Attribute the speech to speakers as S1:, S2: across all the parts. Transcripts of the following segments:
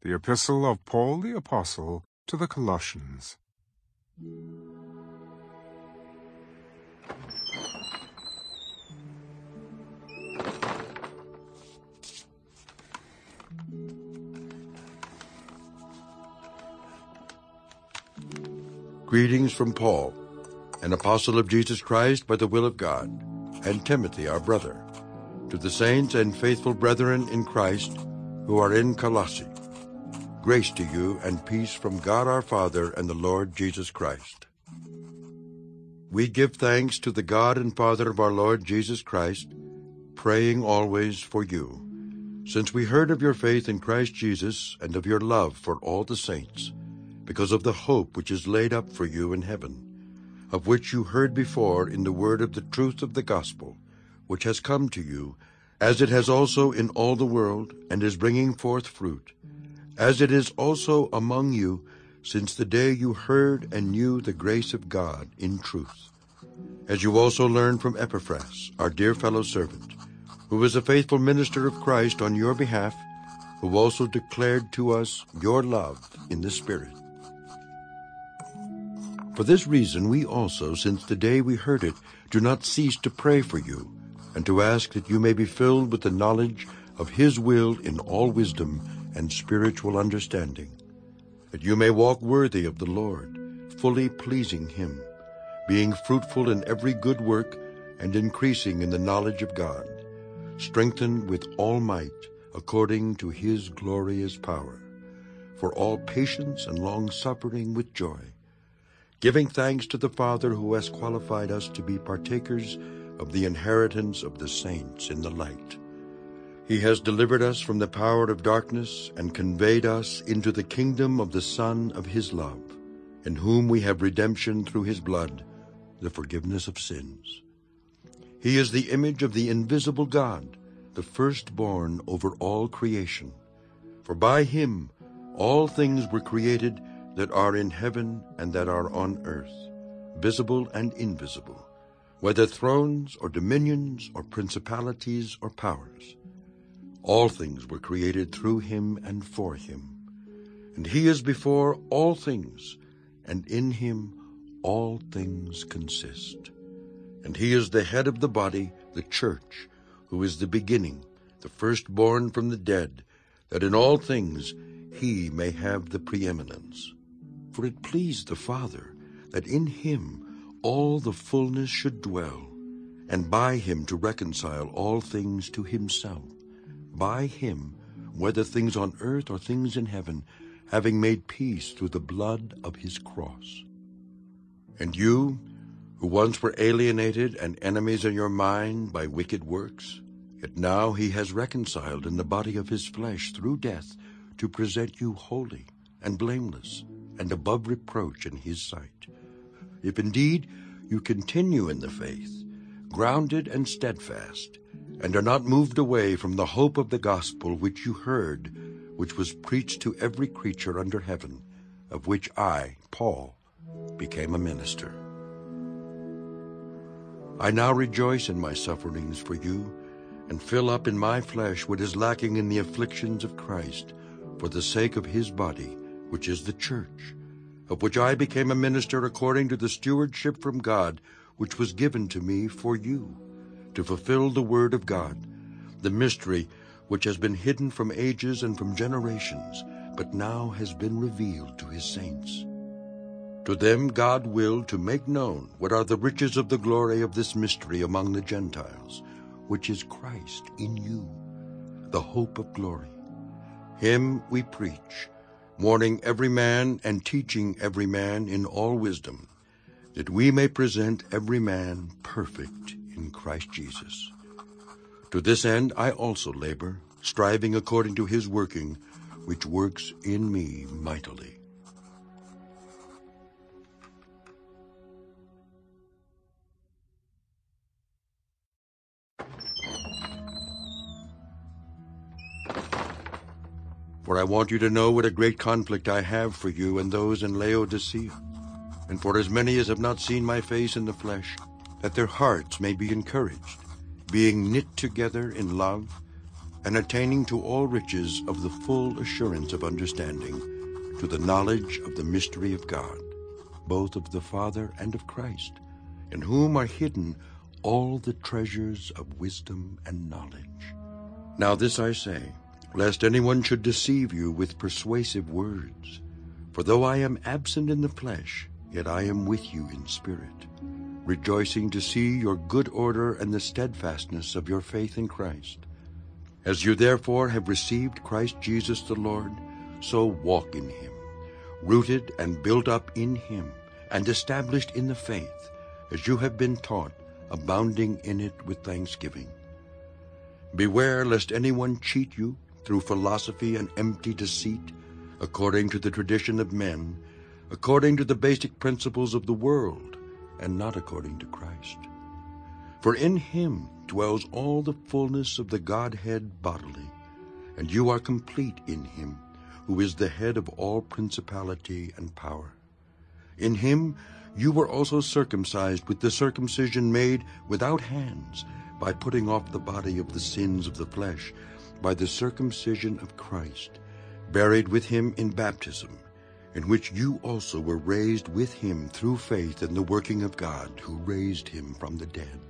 S1: The Epistle of Paul the Apostle to the Colossians.
S2: Greetings from Paul, an apostle of Jesus Christ by the will of God, and Timothy, our brother, to the saints and faithful brethren in Christ who are in Colossae. Grace to you and peace from God our Father and the Lord Jesus Christ. We give thanks to the God and Father of our Lord Jesus Christ, praying always for you, since we heard of your faith in Christ Jesus and of your love for all the saints, because of the hope which is laid up for you in heaven, of which you heard before in the word of the truth of the gospel, which has come to you, as it has also in all the world, and is bringing forth fruit, as it is also among you, since the day you heard and knew the grace of God in truth. As you also learned from Epaphras, our dear fellow servant, who was a faithful minister of Christ on your behalf, who also declared to us your love in the Spirit. For this reason we also, since the day we heard it, do not cease to pray for you, and to ask that you may be filled with the knowledge of His will in all wisdom and spiritual understanding, that you may walk worthy of the Lord, fully pleasing Him, being fruitful in every good work and increasing in the knowledge of God, strengthened with all might according to His glorious power, for all patience and long-suffering with joy, giving thanks to the Father who has qualified us to be partakers of the inheritance of the saints in the light. He has delivered us from the power of darkness and conveyed us into the kingdom of the Son of his love, in whom we have redemption through his blood, the forgiveness of sins. He is the image of the invisible God, the firstborn over all creation. For by him all things were created that are in heaven and that are on earth, visible and invisible, whether thrones or dominions or principalities or powers. All things were created through him and for him. And he is before all things, and in him all things consist. And he is the head of the body, the church, who is the beginning, the firstborn from the dead, that in all things he may have the preeminence. For it pleased the Father that in him all the fullness should dwell, and by him to reconcile all things to himself. By him, whether things on earth or things in heaven, having made peace through the blood of his cross. And you, who once were alienated and enemies in your mind by wicked works, yet now he has reconciled in the body of his flesh through death to present you holy and blameless and above reproach in his sight. If indeed you continue in the faith, grounded and steadfast, and are not moved away from the hope of the gospel which you heard, which was preached to every creature under heaven, of which I, Paul, became a minister. I now rejoice in my sufferings for you, and fill up in my flesh what is lacking in the afflictions of Christ, for the sake of his body, which is the church, of which I became a minister according to the stewardship from God, which was given to me for you, to fulfill the word of God, the mystery which has been hidden from ages and from generations, but now has been revealed to his saints. To them God willed to make known what are the riches of the glory of this mystery among the Gentiles, which is Christ in you, the hope of glory. Him we preach, warning every man and teaching every man in all wisdom, that we may present every man perfect in Christ Jesus. To this end I also labor, striving according to his working, which works in me mightily. For I want you to know what a great conflict I have for you and those in Laodicea, and for as many as have not seen my face in the flesh, that their hearts may be encouraged, being knit together in love, and attaining to all riches of the full assurance of understanding, to the knowledge of the mystery of God, both of the Father and of Christ, in whom are hidden all the treasures of wisdom and knowledge. Now this I say, lest anyone should deceive you with persuasive words. For though I am absent in the flesh, yet I am with you in spirit, rejoicing to see your good order and the steadfastness of your faith in Christ. As you therefore have received Christ Jesus the Lord, so walk in him, rooted and built up in him, and established in the faith, as you have been taught, abounding in it with thanksgiving. Beware lest anyone cheat you through philosophy and empty deceit, according to the tradition of men, according to the basic principles of the world, and not according to Christ. For in him dwells all the fullness of the Godhead bodily, and you are complete in him, who is the head of all principality and power. In him you were also circumcised with the circumcision made without hands, by putting off the body of the sins of the flesh, by the circumcision of Christ, buried with him in baptism, in which you also were raised with him through faith in the working of God, who raised him from the dead.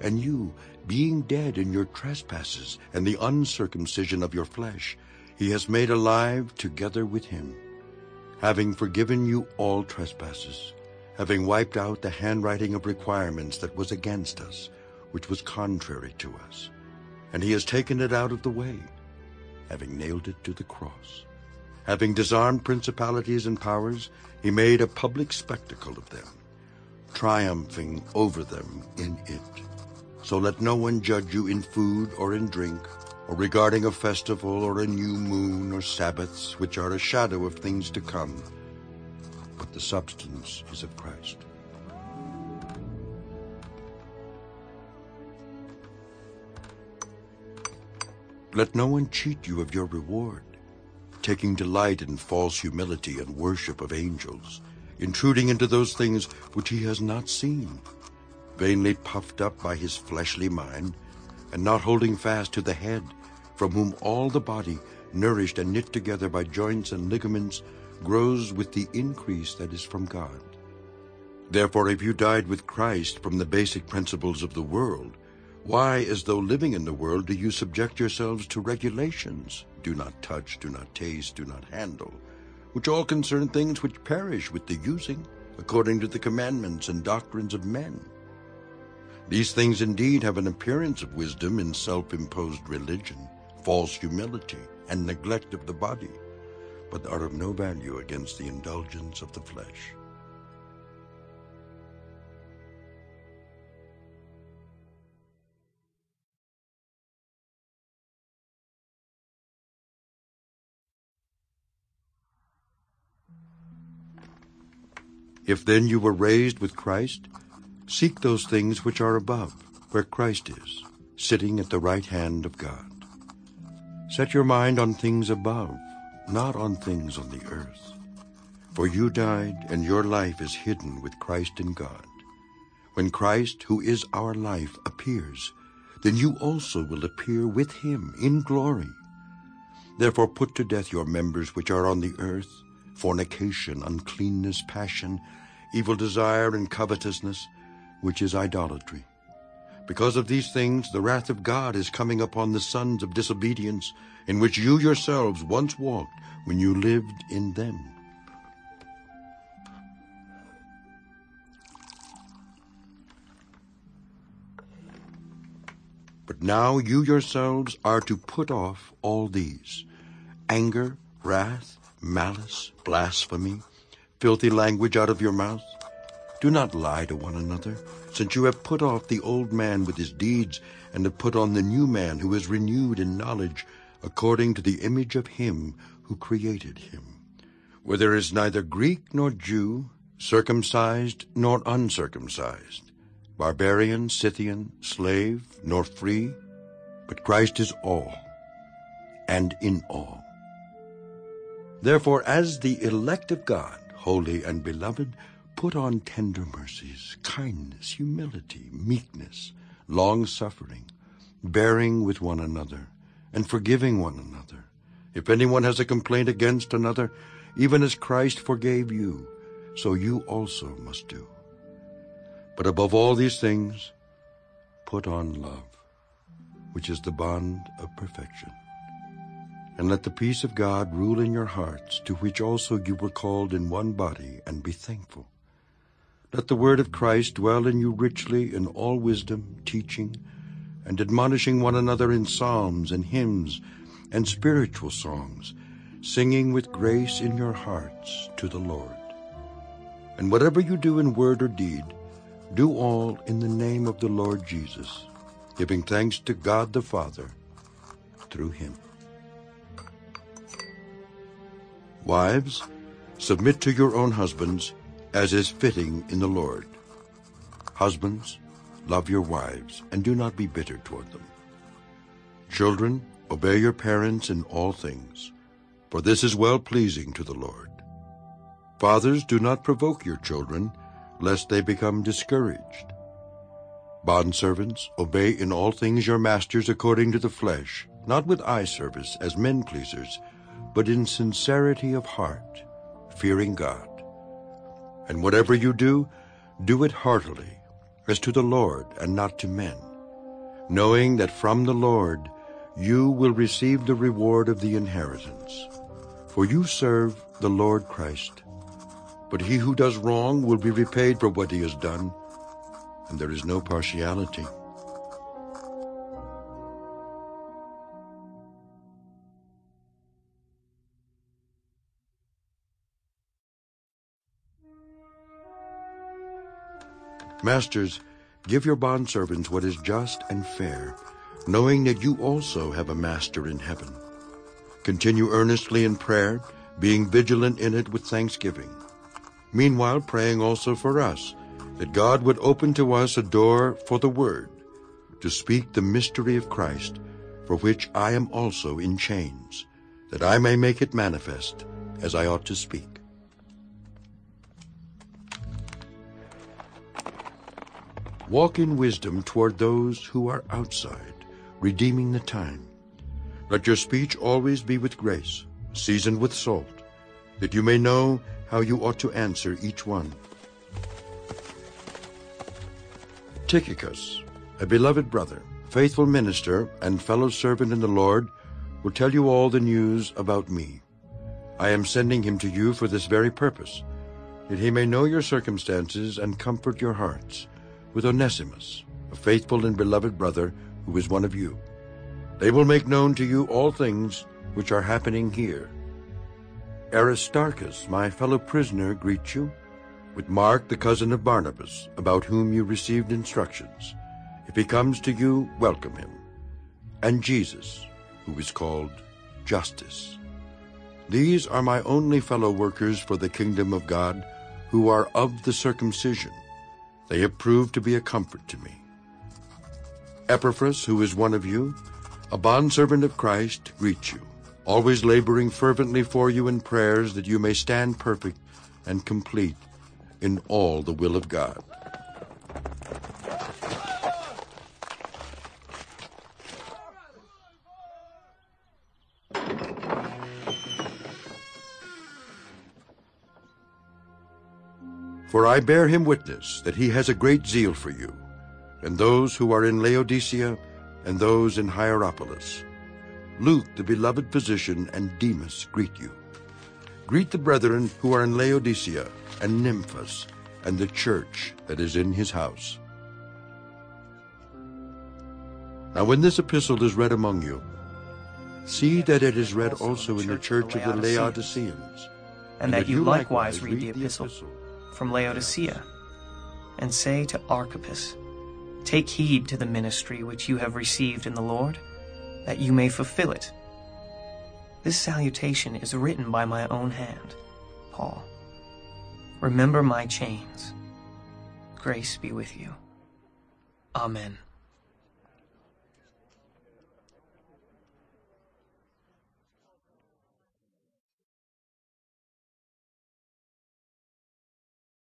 S2: And you, being dead in your trespasses and the uncircumcision of your flesh, he has made alive together with him, having forgiven you all trespasses, having wiped out the handwriting of requirements that was against us, which was contrary to us. And he has taken it out of the way, having nailed it to the cross. Having disarmed principalities and powers, he made a public spectacle of them, triumphing over them in it. So let no one judge you in food or in drink, or regarding a festival or a new moon or Sabbaths, which are a shadow of things to come, but the substance is of Christ. Let no one cheat you of your reward, taking delight in false humility and worship of angels, intruding into those things which he has not seen, vainly puffed up by his fleshly mind, and not holding fast to the head, from whom all the body, nourished and knit together by joints and ligaments, grows with the increase that is from God. Therefore, if you died with Christ from the basic principles of the world, why, as though living in the world, do you subject yourselves to regulations? Do not touch, do not taste, do not handle, which all concern things which perish with the using, according to the commandments and doctrines of men. These things indeed have an appearance of wisdom in self-imposed religion, false humility, and neglect of the body, but are of no value against the indulgence of the flesh. If then you were raised with Christ, seek those things which are above, where Christ is, sitting at the right hand of God. Set your mind on things above, not on things on the earth. For you died, and your life is hidden with Christ in God. When Christ, who is our life, appears, then you also will appear with him in glory. Therefore put to death your members which are on the earth, fornication, uncleanness, passion, evil desire, and covetousness, which is idolatry. Because of these things, the wrath of God is coming upon the sons of disobedience, in which you yourselves once walked when you lived in them. But now you yourselves are to put off all these anger, wrath, malice, blasphemy, filthy language out of your mouth. Do not lie to one another, since you have put off the old man with his deeds, and have put on the new man who is renewed in knowledge, according to the image of him who created him. Where there is neither Greek nor Jew, circumcised nor uncircumcised, barbarian, Scythian, slave, nor free, but Christ is all, and in all. Therefore, as the elect of God, holy and beloved, put on tender mercies, kindness, humility, meekness, long-suffering, bearing with one another, and forgiving one another. If anyone has a complaint against another, even as Christ forgave you, so you also must do. But above all these things, put on love, which is the bond of perfection. And let the peace of God rule in your hearts, to which also you were called in one body, and be thankful. Let the word of Christ dwell in you richly in all wisdom, teaching, and admonishing one another in psalms and hymns and spiritual songs, singing with grace in your hearts to the Lord. And whatever you do in word or deed, do all in the name of the Lord Jesus, giving thanks to God the Father through him. Wives, submit to your own husbands as is fitting in the Lord. Husbands, love your wives and do not be bitter toward them. Children, obey your parents in all things, for this is well-pleasing to the Lord. Fathers, do not provoke your children, lest they become discouraged. Bondservants, obey in all things your masters according to the flesh, not with eye service as men pleasers, but in sincerity of heart, fearing God. And whatever you do, do it heartily, as to the Lord and not to men, knowing that from the Lord you will receive the reward of the inheritance. For you serve the Lord Christ. But he who does wrong will be repaid for what he has done, and there is no partiality. Masters, give your bondservants what is just and fair, knowing that you also have a master in heaven. Continue earnestly in prayer, being vigilant in it with thanksgiving. Meanwhile, praying also for us, that God would open to us a door for the word, to speak the mystery of Christ, for which I am also in chains, that I may make it manifest as I ought to speak. Walk in wisdom toward those who are outside, redeeming the time. Let your speech always be with grace, seasoned with salt, that you may know how you ought to answer each one. Tychicus, a beloved brother, faithful minister, and fellow servant in the Lord, will tell you all the news about me. I am sending him to you for this very purpose, that he may know your circumstances and comfort your hearts with Onesimus, a faithful and beloved brother who is one of you. They will make known to you all things which are happening here. Aristarchus, my fellow prisoner, greets you, with Mark, the cousin of Barnabas, about whom you received instructions. If he comes to you, welcome him. And Jesus, who is called Justus. These are my only fellow workers for the kingdom of God, who are of the circumcision they have proved to be a comfort to me. Epaphras, who is one of you, a bondservant of Christ, greets you, always laboring fervently for you in prayers that you may stand perfect and complete in all the will of God. For I bear him witness that he has a great zeal for you, and those who are in Laodicea, and those in Hierapolis. Luke, the beloved physician, and Demas greet you. Greet the brethren who are in Laodicea, and Nymphas, and the church that is in his house. Now when this epistle is read among you, see that it is read also in the church of the Laodiceans,
S3: and that you likewise read the epistle from Laodicea, and say to Archippus, Take heed to the ministry which you have received in the Lord, that you may fulfill it. This salutation is written by my own hand, Paul. Remember my chains. Grace be with you. Amen.